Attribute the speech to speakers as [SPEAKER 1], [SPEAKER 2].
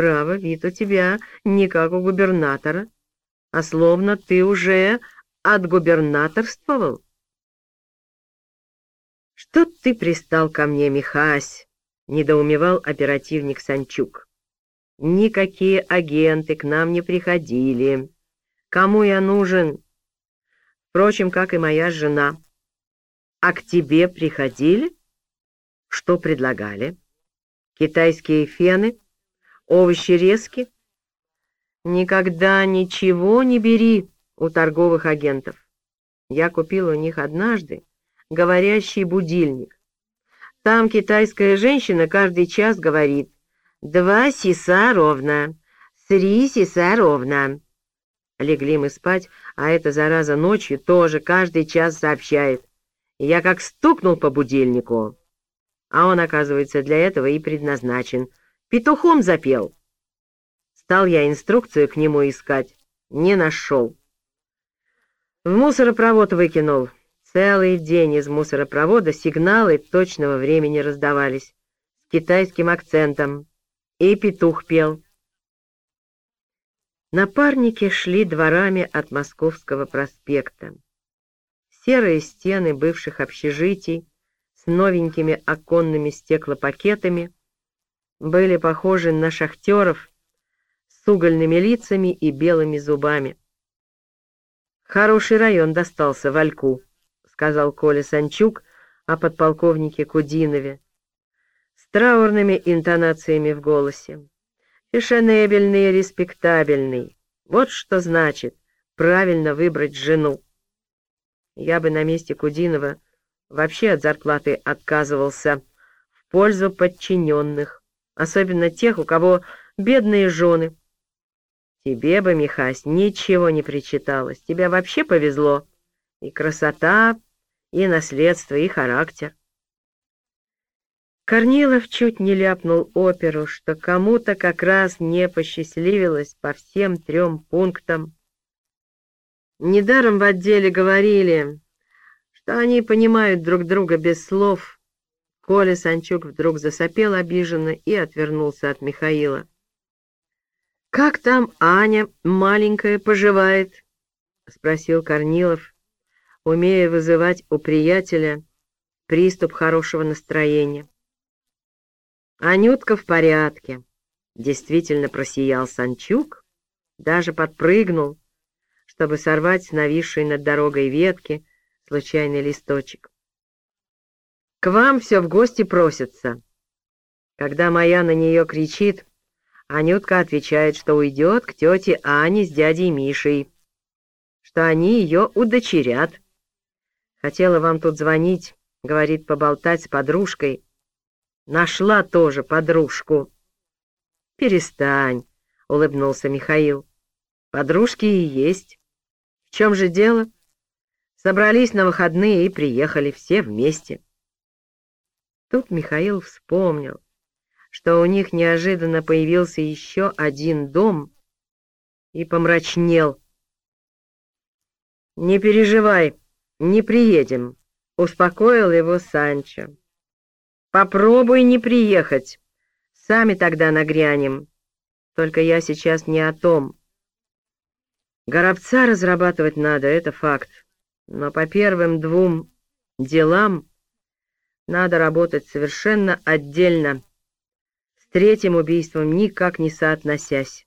[SPEAKER 1] Право, вид у тебя не как у губернатора, а словно ты уже отгубернаторствовал. «Что ты пристал ко мне, Михась?» — недоумевал оперативник Санчук. «Никакие агенты к нам не приходили. Кому я нужен? Впрочем, как и моя жена. А к тебе приходили? Что предлагали? Китайские фены? Овощи резки? Никогда ничего не бери у торговых агентов. Я купил у них однажды говорящий будильник. Там китайская женщина каждый час говорит «Два сиса ровно, три сиса ровно». Легли мы спать, а эта зараза ночью тоже каждый час сообщает. Я как стукнул по будильнику. А он, оказывается, для этого и предназначен. Петухом запел. Стал я инструкцию к нему искать. Не нашел. В мусоропровод выкинул. Целый день из мусоропровода сигналы точного времени раздавались с китайским акцентом. И петух пел. Напарники шли дворами от Московского проспекта. Серые стены бывших общежитий с новенькими оконными стеклопакетами были похожи на шахтеров с угольными лицами и белыми зубами. Хороший район достался Вальку сказал Коля Санчук о подполковнике Кудинове, с траурными интонациями в голосе. Фешенебельный респектабельный. Вот что значит правильно выбрать жену. Я бы на месте Кудинова вообще от зарплаты отказывался в пользу подчиненных, особенно тех, у кого бедные жены. Тебе бы, Михась, ничего не причиталось, тебе вообще повезло. И красота, и наследство, и характер. Корнилов чуть не ляпнул оперу, что кому-то как раз не посчастливилось по всем трем пунктам. Недаром в отделе говорили, что они понимают друг друга без слов. Коля Санчук вдруг засопел обиженно и отвернулся от Михаила. «Как там Аня, маленькая, поживает?» — спросил Корнилов, умея вызывать у приятеля приступ хорошего настроения. Анютка в порядке. Действительно просиял Санчук, даже подпрыгнул, чтобы сорвать с нависшей над дорогой ветки случайный листочек. «К вам все в гости просятся». Когда моя на нее кричит, Анютка отвечает, что уйдет к тете Ане с дядей Мишей, что они ее удочерят. Хотела вам тут звонить, говорит, поболтать с подружкой. Нашла тоже подружку. Перестань, улыбнулся Михаил. Подружки и есть. В чем же дело? Собрались на выходные и приехали все вместе. Тут Михаил вспомнил, что у них неожиданно появился еще один дом и помрачнел. «Не переживай», «Не приедем», — успокоил его Санчо. «Попробуй не приехать. Сами тогда нагрянем. Только я сейчас не о том. Горобца разрабатывать надо, это факт. Но по первым двум делам надо работать совершенно отдельно, с третьим убийством никак не соотносясь.